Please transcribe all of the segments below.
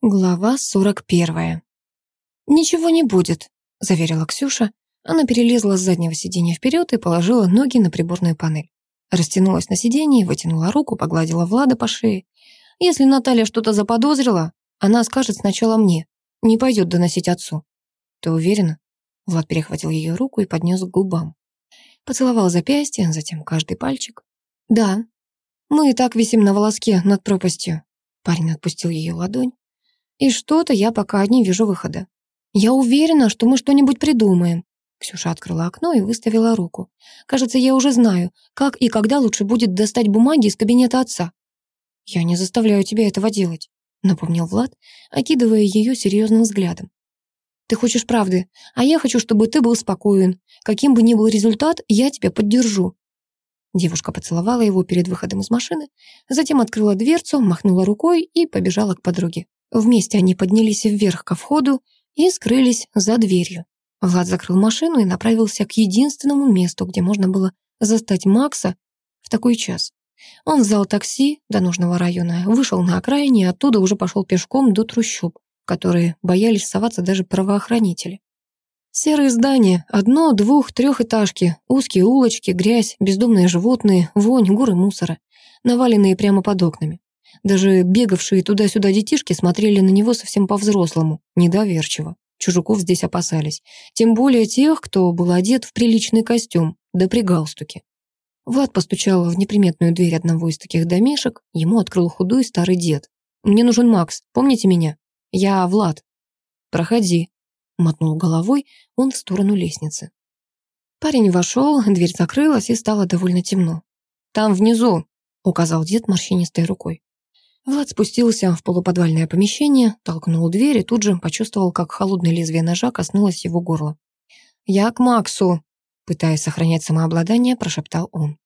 Глава 41. «Ничего не будет», — заверила Ксюша. Она перелезла с заднего сиденья вперед и положила ноги на приборную панель. Растянулась на сиденье, вытянула руку, погладила Влада по шее. «Если Наталья что-то заподозрила, она скажет сначала мне, не пойдет доносить отцу». «Ты уверена?» Влад перехватил ее руку и поднес к губам. Поцеловал запястье, затем каждый пальчик. «Да, мы и так висим на волоске над пропастью». Парень отпустил ее ладонь. И что-то я пока не вижу выхода. Я уверена, что мы что-нибудь придумаем. Ксюша открыла окно и выставила руку. Кажется, я уже знаю, как и когда лучше будет достать бумаги из кабинета отца. Я не заставляю тебя этого делать, напомнил Влад, окидывая ее серьезным взглядом. Ты хочешь правды, а я хочу, чтобы ты был спокоен. Каким бы ни был результат, я тебя поддержу. Девушка поцеловала его перед выходом из машины, затем открыла дверцу, махнула рукой и побежала к подруге. Вместе они поднялись вверх ко входу и скрылись за дверью. Влад закрыл машину и направился к единственному месту, где можно было застать Макса в такой час. Он взял такси до нужного района, вышел на окраине и оттуда уже пошел пешком до трущоб, которые боялись соваться даже правоохранители. Серые здания, одно, двух, трехэтажки, узкие улочки, грязь, бездомные животные, вонь, горы мусора, наваленные прямо под окнами. Даже бегавшие туда-сюда детишки смотрели на него совсем по-взрослому, недоверчиво. Чужаков здесь опасались. Тем более тех, кто был одет в приличный костюм, да при галстуке. Влад постучал в неприметную дверь одного из таких домишек. Ему открыл худой старый дед. «Мне нужен Макс. Помните меня? Я Влад». «Проходи», — мотнул головой он в сторону лестницы. Парень вошел, дверь закрылась и стало довольно темно. «Там внизу», — указал дед морщинистой рукой. Влад спустился в полуподвальное помещение, толкнул дверь и тут же почувствовал, как холодное лезвие ножа коснулось его горла. «Я к Максу», — пытаясь сохранять самообладание, прошептал он.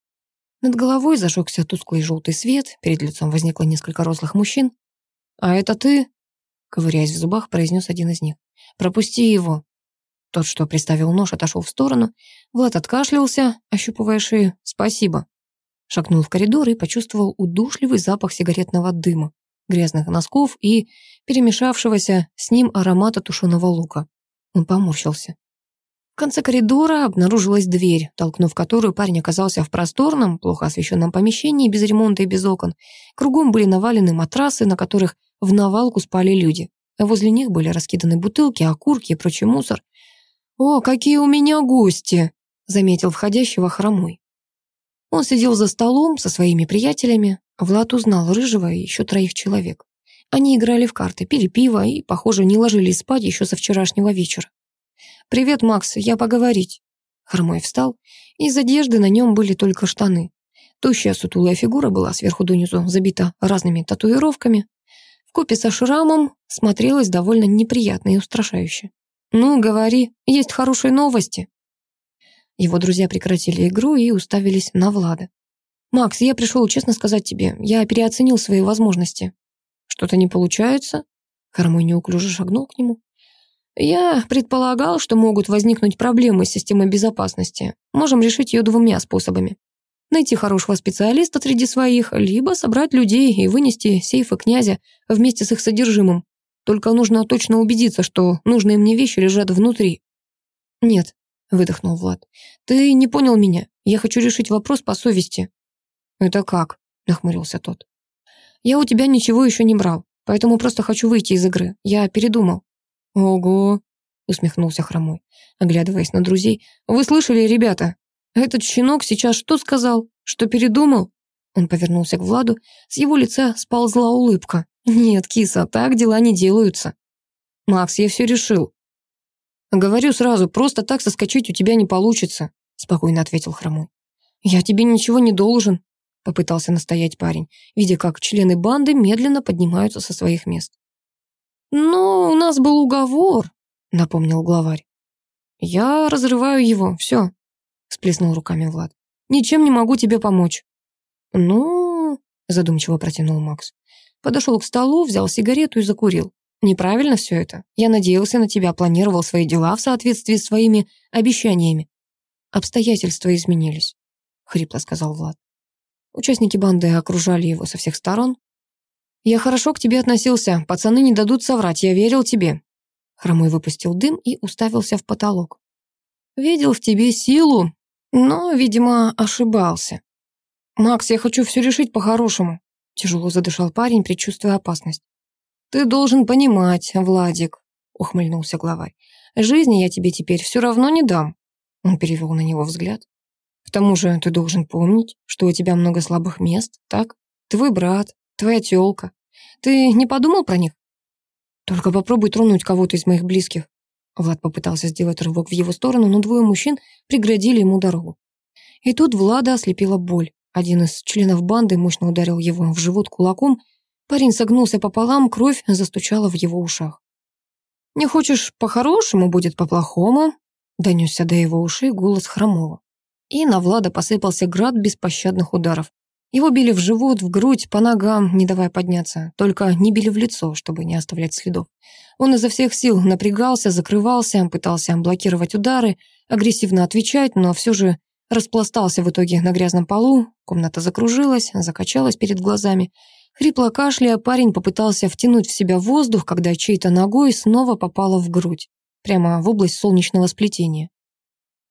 Над головой зажегся тусклый желтый свет, перед лицом возникло несколько рослых мужчин. «А это ты?» — ковыряясь в зубах, произнес один из них. «Пропусти его». Тот, что приставил нож, отошел в сторону. Влад откашлялся, ощупывая шею. «Спасибо». Шагнул в коридор и почувствовал удушливый запах сигаретного дыма, грязных носков и перемешавшегося с ним аромата тушеного лука. Он поморщился. В конце коридора обнаружилась дверь, толкнув которую парень оказался в просторном, плохо освещенном помещении, без ремонта и без окон. Кругом были навалены матрасы, на которых в навалку спали люди. А возле них были раскиданы бутылки, окурки и прочий мусор. «О, какие у меня гости!» — заметил входящего хромой. Он сидел за столом со своими приятелями. Влад узнал Рыжего и еще троих человек. Они играли в карты, пили пиво и, похоже, не ложились спать еще со вчерашнего вечера. «Привет, Макс, я поговорить». Хромой встал. Из одежды на нем были только штаны. Тощая сутулая фигура была сверху донизу забита разными татуировками. В купе со шрамом смотрелась довольно неприятно и устрашающе. «Ну, говори, есть хорошие новости». Его друзья прекратили игру и уставились на Влада. «Макс, я пришел честно сказать тебе, я переоценил свои возможности». «Что-то не получается?» Хромой неуклюже шагнул к нему. «Я предполагал, что могут возникнуть проблемы с системой безопасности. Можем решить ее двумя способами. Найти хорошего специалиста среди своих, либо собрать людей и вынести сейфы князя вместе с их содержимым. Только нужно точно убедиться, что нужные мне вещи лежат внутри». «Нет, выдохнул Влад. «Ты не понял меня. Я хочу решить вопрос по совести». «Это как?» — нахмурился тот. «Я у тебя ничего еще не брал, поэтому просто хочу выйти из игры. Я передумал». «Ого!» — усмехнулся Хромой, оглядываясь на друзей. «Вы слышали, ребята? Этот щенок сейчас что сказал? Что передумал?» Он повернулся к Владу. С его лица сползла улыбка. «Нет, киса, так дела не делаются». «Макс, я все решил», «Говорю сразу, просто так соскочить у тебя не получится», спокойно ответил Хромой. «Я тебе ничего не должен», попытался настоять парень, видя, как члены банды медленно поднимаются со своих мест. «Но у нас был уговор», напомнил главарь. «Я разрываю его, все», сплеснул руками Влад. «Ничем не могу тебе помочь». «Ну...» задумчиво протянул Макс. Подошел к столу, взял сигарету и закурил. Неправильно все это. Я надеялся на тебя, планировал свои дела в соответствии с своими обещаниями. Обстоятельства изменились, хрипло сказал Влад. Участники банды окружали его со всех сторон. «Я хорошо к тебе относился. Пацаны не дадут соврать. Я верил тебе». Хромой выпустил дым и уставился в потолок. «Видел в тебе силу, но, видимо, ошибался». «Макс, я хочу все решить по-хорошему», — тяжело задышал парень, предчувствуя опасность. «Ты должен понимать, Владик», — ухмыльнулся главарь. «Жизни я тебе теперь все равно не дам». Он перевел на него взгляд. «К тому же ты должен помнить, что у тебя много слабых мест, так? Твой брат, твоя тёлка. Ты не подумал про них? Только попробуй тронуть кого-то из моих близких. Влад попытался сделать рывок в его сторону, но двое мужчин преградили ему дорогу. И тут Влада ослепила боль. Один из членов банды мощно ударил его в живот кулаком. Парень согнулся пополам, кровь застучала в его ушах. «Не хочешь по-хорошему, будет по-плохому», — донесся до его ушей голос Хромова. И на Влада посыпался град беспощадных ударов. Его били в живот, в грудь, по ногам, не давая подняться. Только не били в лицо, чтобы не оставлять следов. Он изо всех сил напрягался, закрывался, пытался блокировать удары, агрессивно отвечать, но все же распластался в итоге на грязном полу. Комната закружилась, закачалась перед глазами. Хрипло кашляя, парень попытался втянуть в себя воздух, когда чьей-то ногой снова попала в грудь, прямо в область солнечного сплетения.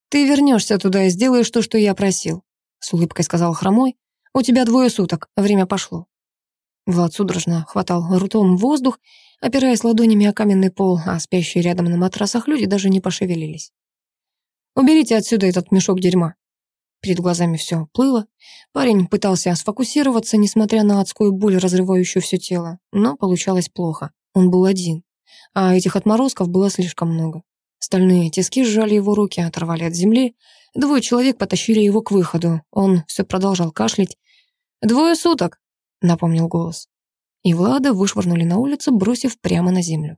«Ты вернешься туда и сделаешь то, что я просил», — с улыбкой сказал Хромой. «У тебя двое суток, время пошло». Влад судорожно хватал ртом воздух, опираясь ладонями о каменный пол, а спящие рядом на матрасах люди даже не пошевелились. «Уберите отсюда этот мешок дерьма». Перед глазами все плыло. Парень пытался сфокусироваться, несмотря на адскую боль, разрывающую все тело, но получалось плохо. Он был один, а этих отморозков было слишком много. Стальные тиски сжали его руки, оторвали от земли. Двое человек потащили его к выходу. Он все продолжал кашлять. «Двое суток», — напомнил голос. И Влада вышвырнули на улицу, бросив прямо на землю.